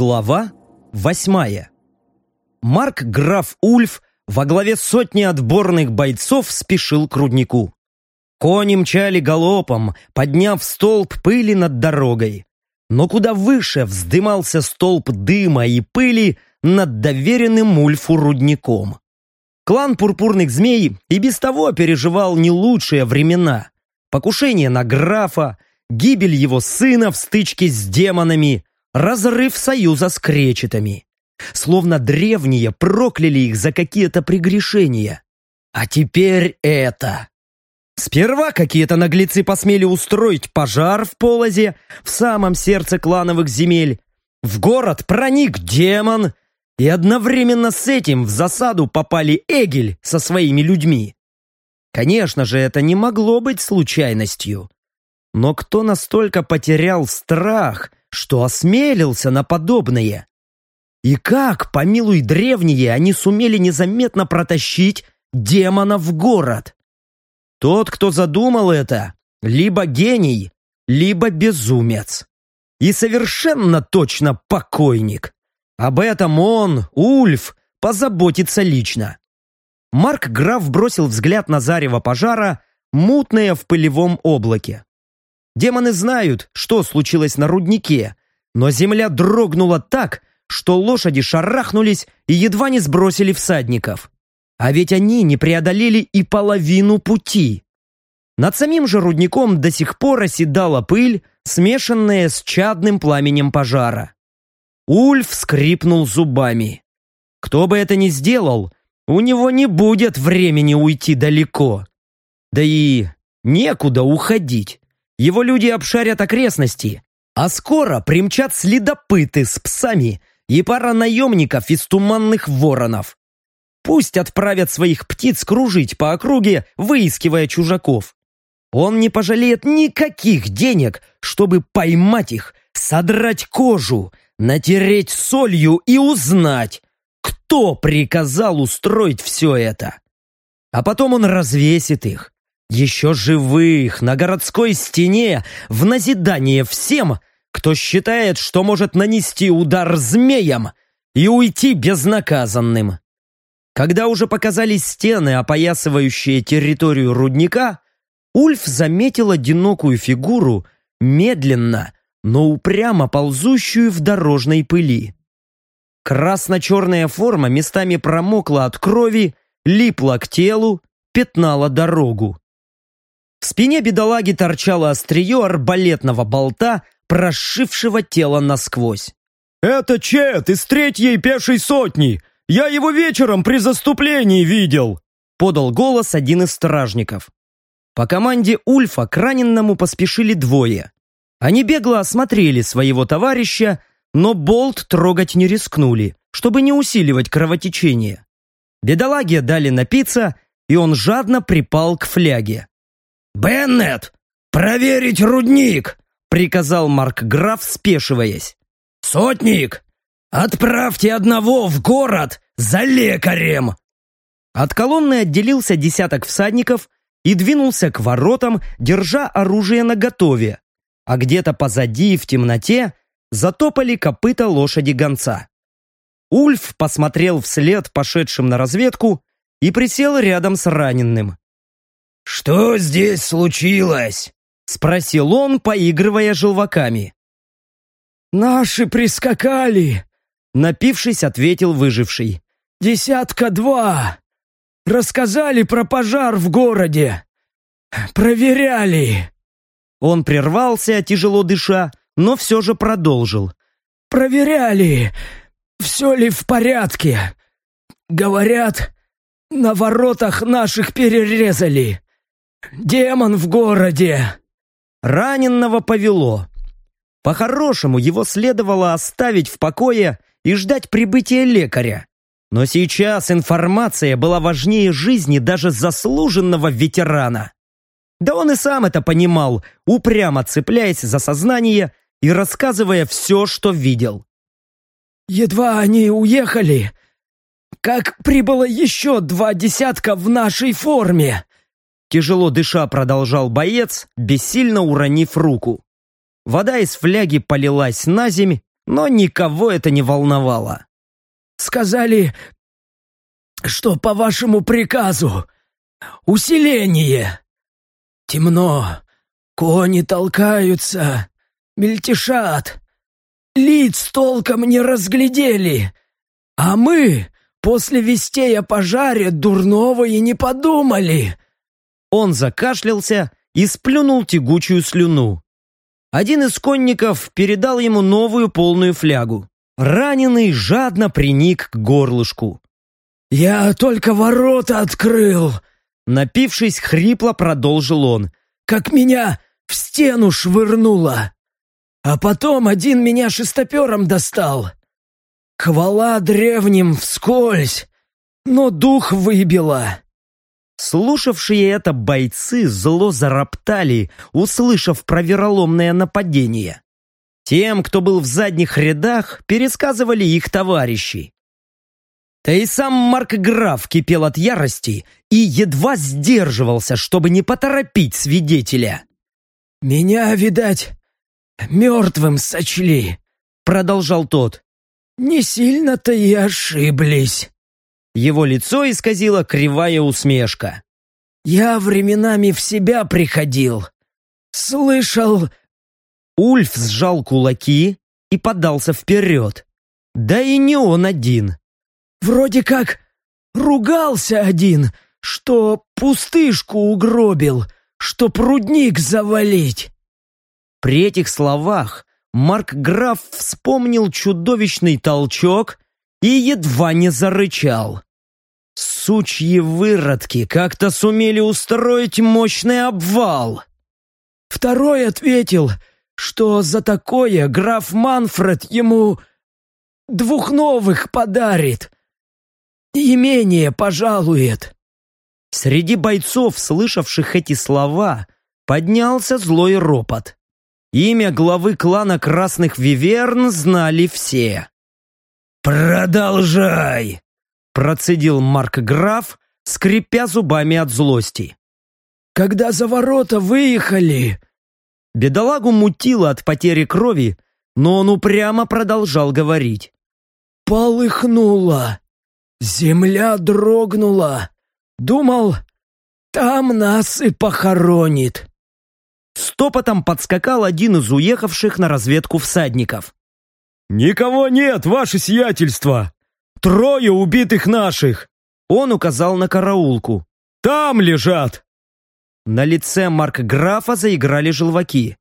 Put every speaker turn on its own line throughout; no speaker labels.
Глава восьмая. Марк Граф Ульф во главе сотни отборных бойцов спешил к руднику. Кони мчали галопом, подняв столб пыли над дорогой. Но куда выше вздымался столб дыма и пыли над доверенным Ульфу рудником. Клан пурпурных змей и без того переживал не лучшие времена. Покушение на графа, гибель его сына в стычке с демонами, разрыв союза с кречетами. Словно древние прокляли их за какие-то прегрешения. А теперь это. Сперва какие-то наглецы посмели устроить пожар в полозе в самом сердце клановых земель. В город проник демон, и одновременно с этим в засаду попали Эгель со своими людьми. Конечно же, это не могло быть случайностью. Но кто настолько потерял страх, что осмелился на подобное? И как, помилуй древние, они сумели незаметно протащить демона в город? Тот, кто задумал это, либо гений, либо безумец. И совершенно точно покойник. Об этом он, Ульф, позаботится лично. Марк Граф бросил взгляд на зарево пожара, мутное в пылевом облаке. Демоны знают, что случилось на руднике, но земля дрогнула так, что лошади шарахнулись и едва не сбросили всадников. А ведь они не преодолели и половину пути. Над самим же рудником до сих пор оседала пыль, смешанная с чадным пламенем пожара. Ульф скрипнул зубами. Кто бы это ни сделал, у него не будет времени уйти далеко. Да и некуда уходить его люди обшарят окрестности, а скоро примчат следопыты с псами и пара наемников из туманных воронов. Пусть отправят своих птиц кружить по округе, выискивая чужаков. Он не пожалеет никаких денег, чтобы поймать их, содрать кожу, натереть солью и узнать, кто приказал устроить все это. А потом он развесит их, еще живых, на городской стене, в назидание всем, кто считает, что может нанести удар змеям и уйти безнаказанным. Когда уже показались стены, опоясывающие территорию рудника, Ульф заметил одинокую фигуру, медленно, но упрямо ползущую в дорожной пыли. Красно-черная форма местами промокла от крови, липла к телу, пятнала дорогу. В спине бедолаги торчало острие арбалетного болта, прошившего тело насквозь.
«Это Чет из третьей пешей сотни! Я его вечером при заступлении видел!»
подал голос один из стражников. По команде Ульфа к раненному поспешили двое. Они бегло осмотрели своего товарища, но болт трогать не рискнули, чтобы не усиливать кровотечение. Бедолаге дали напиться, и он жадно припал к фляге.
«Беннет, проверить рудник!» — приказал
Марк Граф, спешиваясь.
«Сотник, отправьте одного в город за лекарем!»
От колонны отделился десяток всадников и двинулся к воротам, держа оружие наготове, а где-то позади, в темноте, затопали копыта лошади гонца. Ульф посмотрел вслед пошедшим на разведку и присел рядом с раненым.
«Что здесь случилось?»
— спросил он, поигрывая желваками.
«Наши прискакали!» — напившись, ответил выживший. «Десятка два! Рассказали про пожар в городе! Проверяли!»
Он прервался, тяжело дыша, но все же продолжил.
«Проверяли, все ли в порядке. Говорят, на воротах наших перерезали. «Демон в городе!»
Раненного повело. По-хорошему, его следовало оставить в покое и ждать прибытия лекаря. Но сейчас информация была важнее жизни даже заслуженного ветерана. Да он и сам это понимал, упрямо цепляясь за сознание и рассказывая все, что видел.
«Едва они уехали, как прибыло еще два десятка в нашей форме.
Тяжело дыша продолжал боец, бессильно уронив руку. Вода из фляги полилась на земь, но никого это не волновало.
«Сказали, что по вашему приказу усиление. Темно, кони толкаются, мельтешат, лиц толком не разглядели, а мы после вестей о пожаре дурного и не подумали».
Он закашлялся и сплюнул тягучую слюну. Один из конников передал ему новую полную флягу. Раненый жадно приник к горлышку.
«Я только ворота открыл!»
Напившись, хрипло продолжил он.
«Как меня в стену швырнуло! А потом один меня шестопером достал. Хвала древним вскользь, но дух выбило.
Слушавшие это бойцы зло зароптали, услышав про вероломное нападение. Тем, кто был в задних рядах, пересказывали их товарищи. Да и сам Марк Граф кипел от ярости и едва сдерживался, чтобы не поторопить свидетеля.
«Меня, видать, мертвым сочли», — продолжал тот. «Не сильно-то и ошиблись».
Его лицо исказило кривая усмешка.
«Я временами в себя приходил. Слышал...»
Ульф сжал кулаки и подался вперед. Да и не он один.
«Вроде как ругался один, что пустышку угробил, что прудник завалить».
При этих словах Марк Граф вспомнил чудовищный толчок и едва не зарычал. Сучьи выродки как-то сумели устроить мощный обвал.
Второй ответил, что за такое граф Манфред ему двух новых подарит. Имение пожалует.
Среди бойцов, слышавших эти слова, поднялся злой ропот. Имя главы клана Красных Виверн знали все.
«Продолжай!» — процедил Марк Граф, скрипя зубами от злости.
«Когда за ворота выехали...»
Бедолагу мутило от потери крови, но он упрямо продолжал говорить.
«Полыхнуло! Земля дрогнула! Думал, там нас и похоронит!»
Стопотом подскакал один из уехавших на разведку всадников.
«Никого нет, ваше сиятельство! Трое убитых наших!»
Он указал на караулку.
«Там лежат!»
На лице Марк Графа заиграли желваки.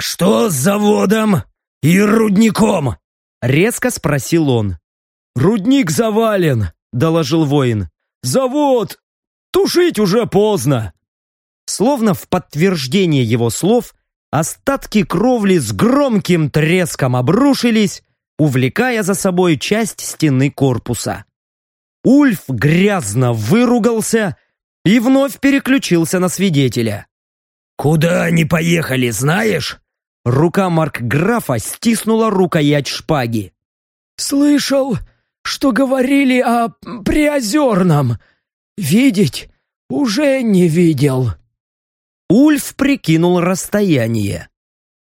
«Что с заводом и рудником?»
Резко спросил он.
«Рудник завален», — доложил воин. «Завод! Тушить уже поздно!»
Словно в подтверждение его слов, Остатки кровли с громким треском обрушились, увлекая за собой часть стены корпуса. Ульф грязно выругался и вновь переключился на свидетеля.
«Куда они поехали, знаешь?»
Рука Маркграфа стиснула рукоять шпаги.
«Слышал, что говорили о Приозерном. Видеть уже не видел».
Ульф прикинул расстояние.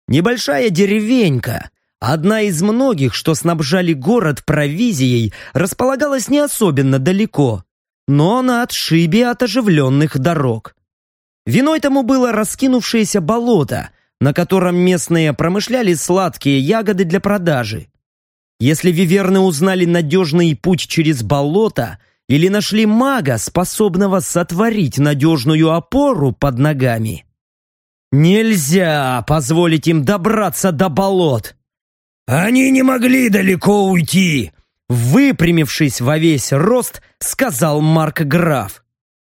Небольшая деревенька, одна из многих, что снабжали город провизией, располагалась не особенно далеко, но на отшибе от оживленных дорог. Виной тому было раскинувшееся болото, на котором местные промышляли сладкие ягоды для продажи. Если виверны узнали надежный путь через болото – или нашли мага, способного сотворить надежную опору под ногами. Нельзя позволить им добраться до болот.
Они не могли далеко уйти,
выпрямившись во весь рост, сказал Марк Граф.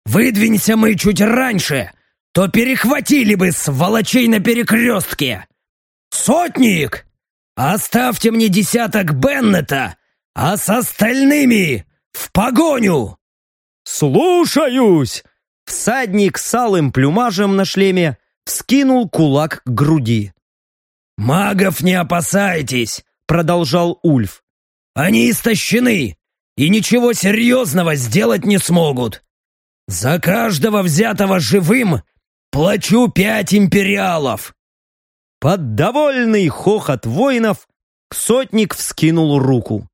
Выдвинься мы чуть раньше, то перехватили бы сволочей на перекрестке. Сотник! Оставьте мне десяток Беннета, а с остальными в погоню!»
«Слушаюсь!»
Всадник с алым плюмажем на шлеме вскинул кулак к груди.
«Магов не опасайтесь!» — продолжал Ульф. «Они истощены и ничего серьезного сделать не смогут. За каждого взятого живым плачу пять империалов!»
Под довольный хохот воинов Сотник вскинул руку.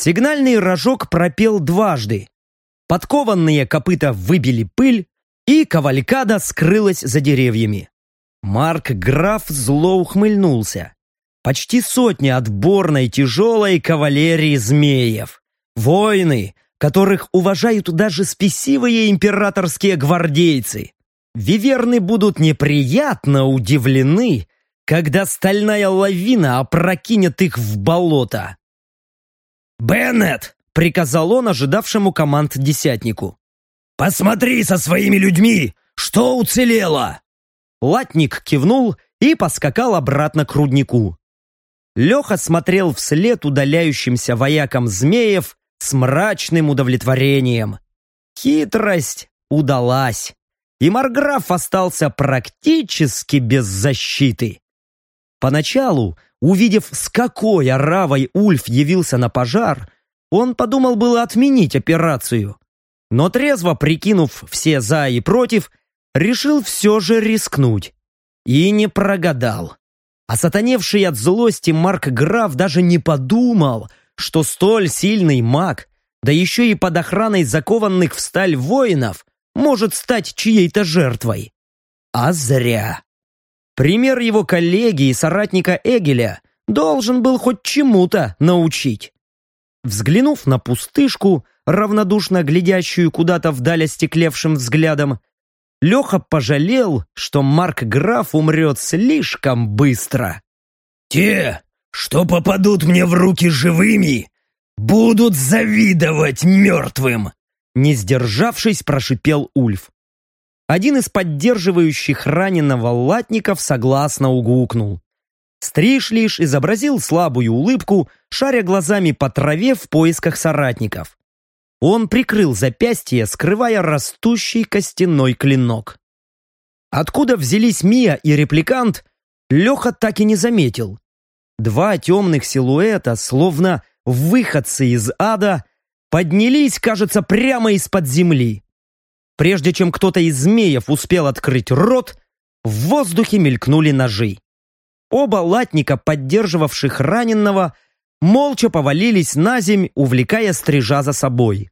Сигнальный рожок пропел дважды. Подкованные копыта выбили пыль, и кавалькада скрылась за деревьями. Марк Граф зло ухмыльнулся. Почти сотня отборной тяжелой кавалерии змеев. Воины, которых уважают даже спесивые императорские гвардейцы. Виверны будут неприятно удивлены, когда стальная лавина опрокинет их в болото.
«Беннет!» — приказал он ожидавшему команд десятнику. «Посмотри со своими людьми, что уцелело!»
Латник кивнул и поскакал обратно к руднику. Леха смотрел вслед удаляющимся воякам змеев с мрачным удовлетворением. Хитрость удалась, и Марграф остался практически без защиты. Поначалу, увидев, с какой оравой Ульф явился на пожар, он подумал было отменить операцию. Но трезво прикинув все «за» и «против», решил все же рискнуть. И не прогадал. А сатаневший от злости Марк Граф даже не подумал, что столь сильный маг, да еще и под охраной закованных в сталь воинов, может стать чьей-то жертвой. А зря. Пример его коллеги и соратника Эгеля должен был хоть чему-то научить. Взглянув на пустышку, равнодушно глядящую куда-то вдаль остеклевшим взглядом, Леха пожалел, что Марк Граф умрет слишком быстро.
«Те, что попадут мне в руки живыми, будут завидовать мертвым!»
Не сдержавшись, прошипел Ульф. Один из поддерживающих раненого латников согласно угукнул. Стриж лишь изобразил слабую улыбку, шаря глазами по траве в поисках соратников. Он прикрыл запястье, скрывая растущий костяной клинок. Откуда взялись Мия и репликант, Леха так и не заметил. Два темных силуэта, словно выходцы из ада, поднялись, кажется, прямо из-под земли. Прежде чем кто-то из змеев успел открыть рот, в воздухе мелькнули ножи. Оба латника, поддерживавших раненного, молча повалились на земь, увлекая стрижа за собой.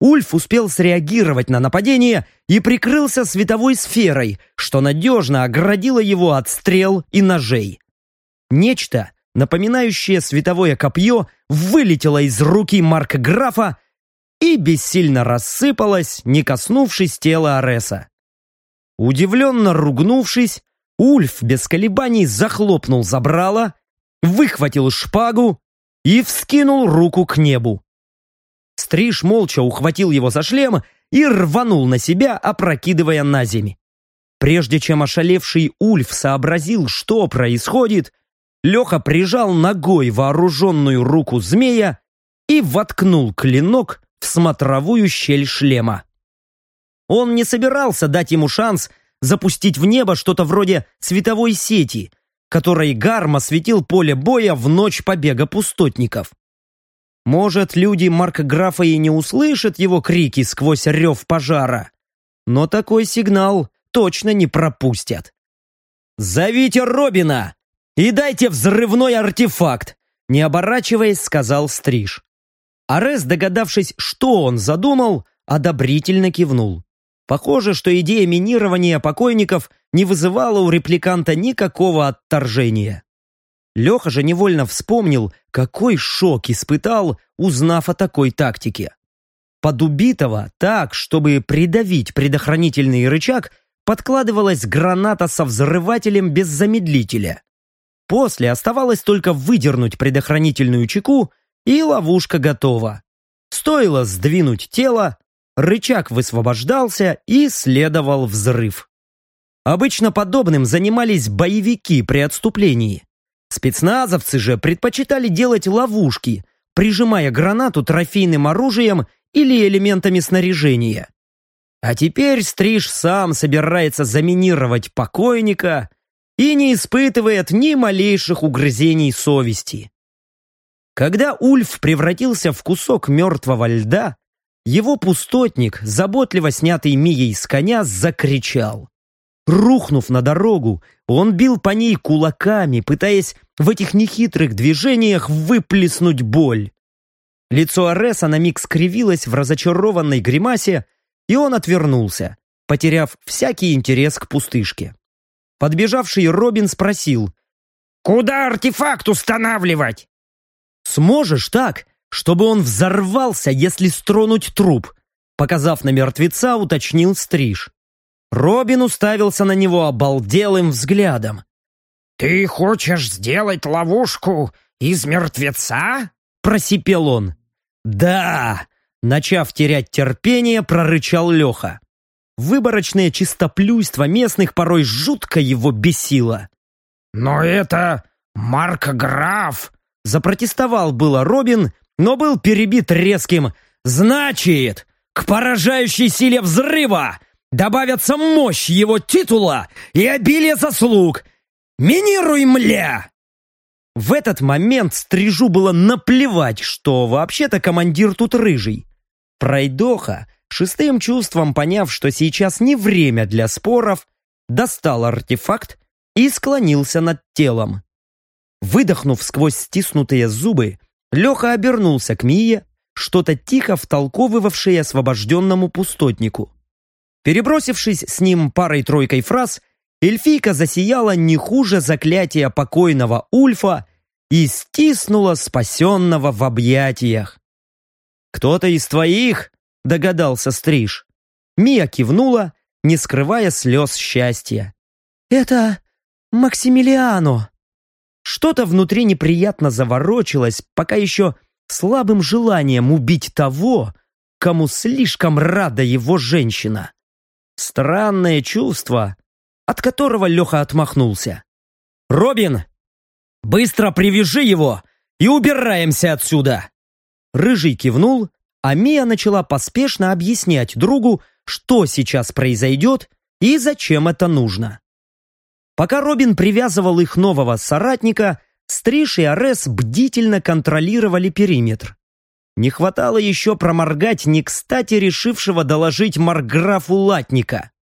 Ульф успел среагировать на нападение и прикрылся световой сферой, что надежно оградило его от стрел и ножей. Нечто, напоминающее световое копье, вылетело из руки Марка Графа и бессильно рассыпалось, не коснувшись тела Ареса. Удивленно ругнувшись, Ульф без колебаний захлопнул забрало, выхватил шпагу и вскинул руку к небу. Стриж молча ухватил его за шлем и рванул на себя, опрокидывая на земь. Прежде чем ошалевший Ульф сообразил, что происходит, Леха прижал ногой вооруженную руку змея и воткнул клинок в смотровую щель шлема. Он не собирался дать ему шанс запустить в небо что-то вроде световой сети, которой Гарм осветил поле боя в ночь побега пустотников. Может, люди Маркграфа и не услышат его крики сквозь рев пожара, но такой сигнал точно не пропустят. «Зовите Робина!» «И дайте взрывной артефакт!» Не оборачиваясь, сказал Стриж. Арес, догадавшись, что он задумал, одобрительно кивнул. Похоже, что идея минирования покойников не вызывала у репликанта никакого отторжения. Леха же невольно вспомнил, какой шок испытал, узнав о такой тактике. Под убитого так, чтобы придавить предохранительный рычаг, подкладывалась граната со взрывателем без замедлителя. После оставалось только выдернуть предохранительную чеку, и ловушка готова. Стоило сдвинуть тело, рычаг высвобождался и следовал взрыв. Обычно подобным занимались боевики при отступлении. Спецназовцы же предпочитали делать ловушки, прижимая гранату трофейным оружием или элементами снаряжения. А теперь Стриж сам собирается заминировать покойника и не испытывает ни малейших угрызений совести. Когда Ульф превратился в кусок мертвого льда, его пустотник, заботливо снятый Мией с коня, закричал. Рухнув на дорогу, он бил по ней кулаками, пытаясь в этих нехитрых движениях выплеснуть боль. Лицо Ареса на миг скривилось в разочарованной гримасе, и он отвернулся, потеряв всякий интерес к пустышке. Подбежавший Робин спросил,
«Куда артефакт устанавливать?»
«Сможешь так, чтобы он взорвался, если стронуть труп?» Показав на мертвеца, уточнил Стриж. Робин уставился на него обалделым взглядом.
«Ты хочешь сделать ловушку из мертвеца?»
Просипел он. «Да!» Начав терять терпение, прорычал Леха. Выборочное чистоплюйство местных порой жутко его бесило.
«Но это Марк Граф!»
Запротестовал было Робин, но был перебит резким «Значит, к поражающей силе взрыва добавятся мощь его титула и обилие заслуг. Минируй, мля!» В этот момент Стрижу было наплевать, что вообще-то командир тут рыжий. Пройдоха, шестым чувством поняв, что сейчас не время для споров, достал артефакт и склонился над телом. Выдохнув сквозь стиснутые зубы, Леха обернулся к Мие, что-то тихо втолковывавшее освобожденному пустотнику. Перебросившись с ним парой-тройкой фраз, эльфийка засияла не хуже заклятия покойного Ульфа и стиснула спасенного в объятиях. «Кто-то из твоих?» — догадался Стриж. Мия кивнула, не скрывая слез счастья. «Это Максимилиано!» Что-то внутри неприятно заворочилось, пока еще слабым желанием убить того, кому слишком рада его женщина. Странное чувство, от которого Леха отмахнулся. «Робин, быстро привяжи его и убираемся отсюда!» Рыжий кивнул, а Мия начала поспешно объяснять другу, что сейчас произойдет и зачем это нужно. Пока Робин привязывал их нового соратника, Стриж и Арес бдительно контролировали периметр. Не хватало еще проморгать не кстати решившего доложить Марграфу Латника.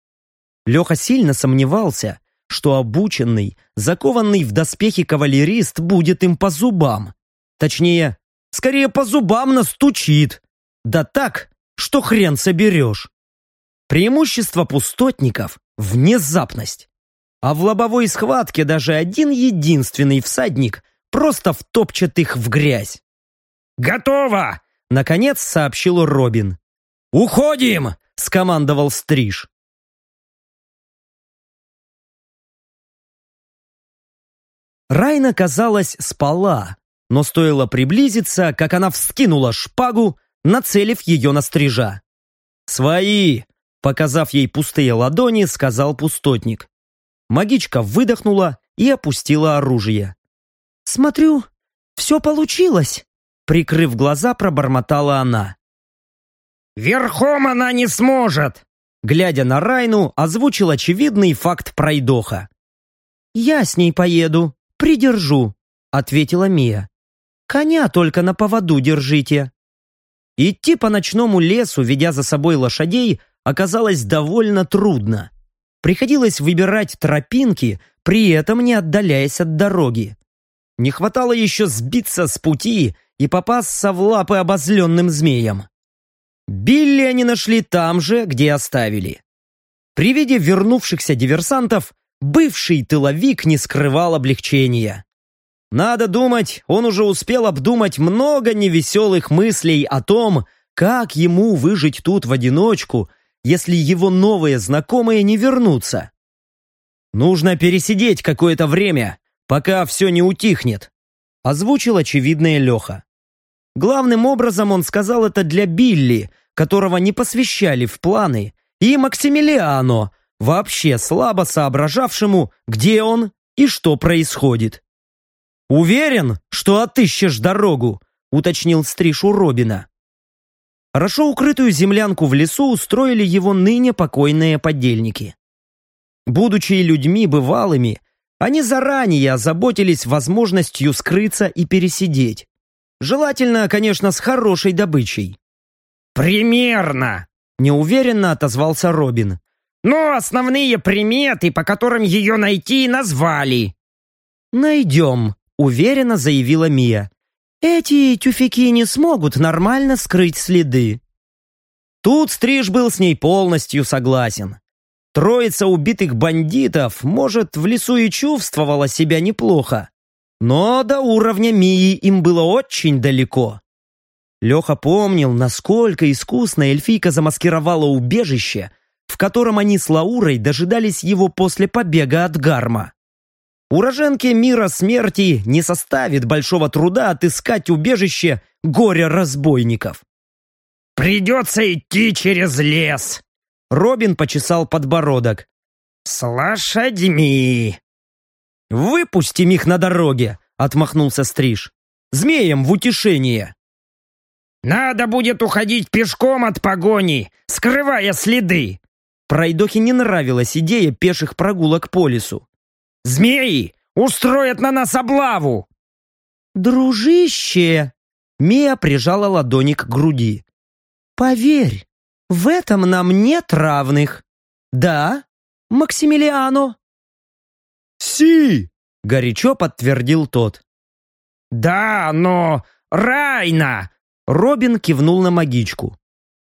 Леха сильно сомневался, что обученный, закованный в доспехи кавалерист будет им по зубам. Точнее, скорее по зубам настучит. Да так, что хрен соберешь. Преимущество пустотников – внезапность. А в лобовой схватке даже один единственный всадник просто втопчет их в грязь.
«Готово!»
— наконец сообщил Робин. «Уходим!» — скомандовал Стриж. Райна, казалось, спала, но стоило приблизиться, как она вскинула шпагу, нацелив ее на стрижа. «Свои!» — показав ей пустые ладони, сказал пустотник. Магичка выдохнула и опустила оружие.
«Смотрю, все получилось!» Прикрыв глаза, пробормотала она.
«Верхом она не сможет!»
Глядя на Райну, озвучил очевидный факт пройдоха.
«Я с ней поеду, придержу», — ответила Мия. «Коня только на поводу держите».
Идти по ночному лесу, ведя за собой лошадей, оказалось довольно трудно. Приходилось выбирать тропинки, при этом не отдаляясь от дороги. Не хватало еще сбиться с пути и попасться в лапы обозленным змеям. Билли они нашли там же, где оставили. При виде вернувшихся диверсантов бывший тыловик не скрывал облегчения. Надо думать, он уже успел обдумать много невеселых мыслей о том, как ему выжить тут в одиночку – если его новые знакомые не вернутся? Нужно пересидеть какое-то время, пока все не утихнет, озвучил очевидное Леха. Главным образом он сказал это для Билли, которого не посвящали в планы, и Максимилиано, вообще слабо соображавшему, где он и что происходит. «Уверен, что отыщешь дорогу», — уточнил Стриж у Робина. Хорошо укрытую землянку в лесу устроили его ныне покойные подельники. Будучи людьми бывалыми, они заранее озаботились возможностью скрыться и пересидеть. Желательно, конечно, с хорошей добычей.
«Примерно!»
– неуверенно отозвался Робин.
«Но основные приметы, по которым ее найти, назвали».
«Найдем», – уверенно заявила Мия. «Эти тюфяки не смогут нормально скрыть следы». Тут Стриж был с ней полностью согласен. Троица убитых бандитов, может, в лесу и чувствовала себя неплохо, но до уровня Мии им было очень далеко. Леха помнил, насколько искусно эльфийка замаскировала убежище, в котором они с Лаурой дожидались его после побега от Гарма. Уроженке мира смерти не составит большого труда отыскать убежище горя разбойников.
«Придется идти через лес!»
Робин почесал подбородок.
«С лошадьми!»
«Выпустим их на дороге!» — отмахнулся Стриж. «Змеем в утешение!»
«Надо будет уходить пешком от погони, скрывая следы!»
Пройдохе не нравилась идея пеших прогулок по лесу.
«Змеи устроят на нас облаву!»
«Дружище!» Мия прижала ладони к груди. «Поверь, в этом нам нет равных. Да, Максимилиано?»
«Си!»
— горячо подтвердил тот.
«Да, но... Райна!»
Робин кивнул на магичку.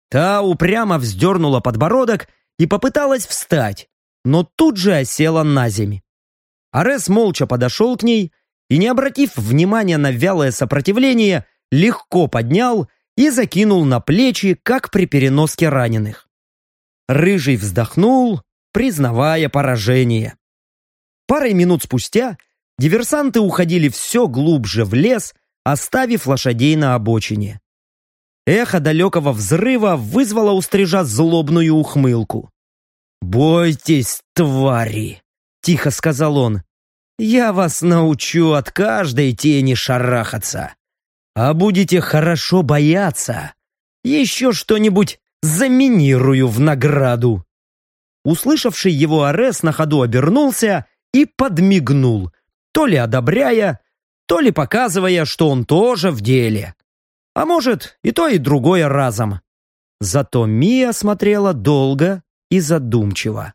Та упрямо вздернула подбородок и попыталась встать, но тут же осела на земь. Арес молча подошел к ней и, не обратив внимания на вялое сопротивление, легко поднял и закинул на плечи, как при переноске раненых. Рыжий вздохнул, признавая поражение. Парой минут спустя диверсанты уходили все глубже в лес, оставив лошадей на обочине. Эхо далекого взрыва вызвало у стрижа злобную ухмылку. «Бойтесь, твари!» — тихо сказал он. «Я вас научу от каждой тени шарахаться. А будете хорошо бояться, еще что-нибудь заминирую в награду». Услышавший его Арес на ходу обернулся и подмигнул, то ли одобряя, то ли показывая, что он тоже в деле. А может, и то, и другое разом. Зато Мия смотрела долго и задумчиво.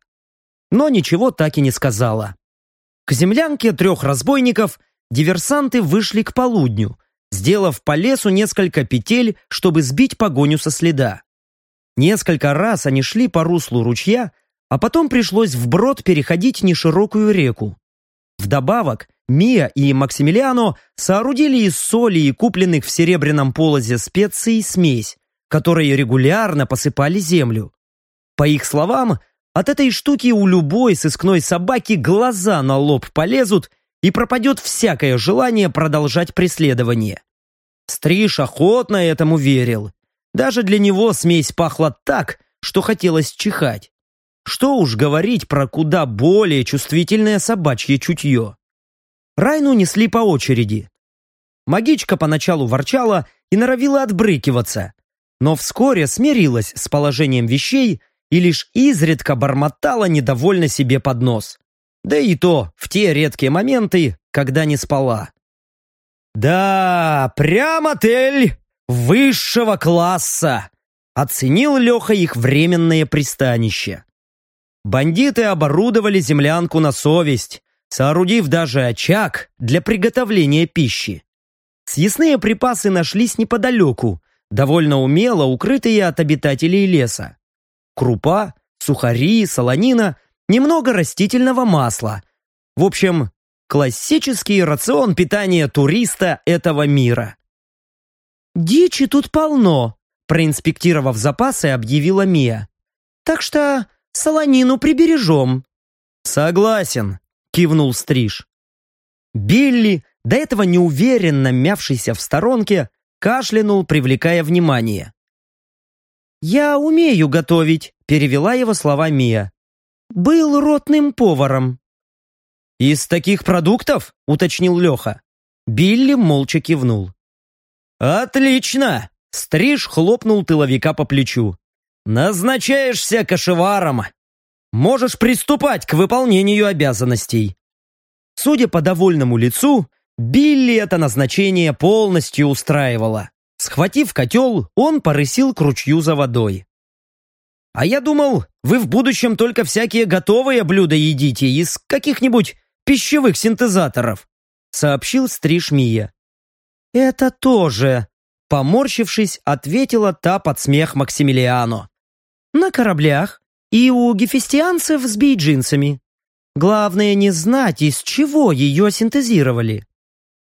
Но ничего так и не сказала. К землянке трех разбойников диверсанты вышли к полудню, сделав по лесу несколько петель, чтобы сбить погоню со следа. Несколько раз они шли по руслу ручья, а потом пришлось вброд переходить неширокую реку. Вдобавок, Мия и Максимилиано соорудили из соли и купленных в серебряном полозе специй смесь, которой регулярно посыпали землю. По их словам, от этой штуки у любой сыскной собаки глаза на лоб полезут и пропадет всякое желание продолжать преследование. Стриж охотно этому верил. Даже для него смесь пахла так, что хотелось чихать. Что уж говорить про куда более чувствительное собачье чутье. Райну несли по очереди. Магичка поначалу ворчала и норовила отбрыкиваться, но вскоре смирилась с положением вещей и лишь изредка бормотала недовольно себе под нос. Да и то в те редкие моменты, когда не спала. «Да, прям отель высшего класса!» Оценил Леха их временное пристанище. Бандиты оборудовали землянку на совесть, соорудив даже очаг для приготовления пищи. Съестные припасы нашлись неподалеку, довольно умело укрытые от обитателей леса. Крупа, сухари, солонина, немного растительного масла. В общем, классический рацион питания туриста этого мира. «Дичи тут полно», проинспектировав запасы, объявила Мия. «Так что солонину прибережем». «Согласен», — кивнул Стриж. Билли, до этого неуверенно мявшийся в сторонке, кашлянул, привлекая внимание. «Я умею готовить», — перевела его слова Мия. «Был ротным поваром». «Из таких продуктов?» — уточнил Леха. Билли молча кивнул. «Отлично!» — Стриж хлопнул тыловика по плечу. «Назначаешься кошеваром. Можешь приступать к выполнению обязанностей». Судя по довольному лицу, Билли это назначение полностью устраивало. Схватив котел, он порысил к ручью за водой. «А я думал, вы в будущем только всякие готовые блюда едите из каких-нибудь пищевых синтезаторов. сообщил стриж Мия. «Это тоже», — поморщившись, ответила та под смех Максимилиано. «На кораблях и у гефестианцев с бейджинсами. Главное не знать, из чего ее синтезировали».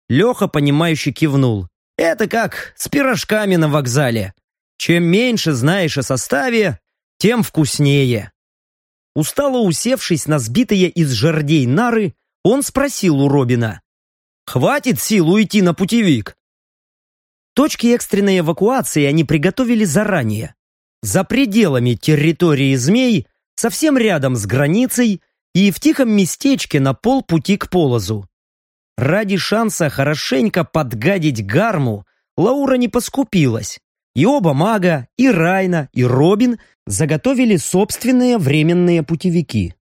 Леха, понимающе кивнул. «Это как с пирожками на вокзале. Чем меньше знаешь о составе, тем вкуснее». Устало усевшись на сбитые из жердей нары, он спросил у Робина. «Хватит сил уйти на путевик?» Точки экстренной эвакуации они приготовили заранее. За пределами территории змей, совсем рядом с границей и в тихом местечке на полпути к полозу. Ради шанса хорошенько подгадить гарму, Лаура не поскупилась. И оба мага, и Райна, и Робин заготовили собственные временные путевики.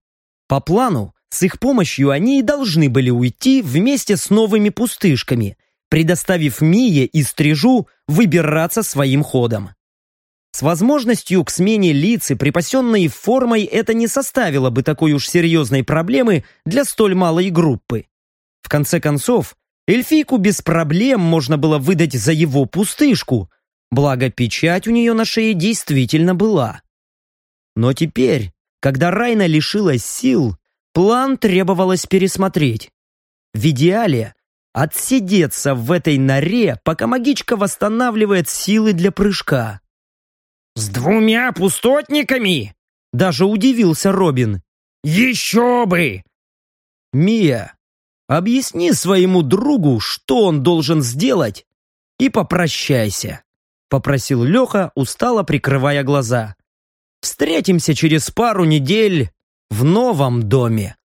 По плану, с их помощью они и должны были уйти вместе с новыми пустышками, предоставив Мие и Стрижу выбираться своим ходом. С возможностью к смене лиц и припасенной формой это не составило бы такой уж серьезной проблемы для столь малой группы. В конце концов, эльфийку без проблем можно было выдать за его пустышку, благо печать у нее на шее действительно была. Но теперь, когда Райна лишилась сил, план требовалось пересмотреть. В идеале отсидеться в этой норе, пока магичка восстанавливает силы для прыжка.
«С двумя пустотниками?»
Даже удивился Робин.
«Еще бы!»
«Мия, объясни своему другу, что он должен сделать, и попрощайся», попросил Леха, устало прикрывая глаза. Встретимся через пару недель в новом доме.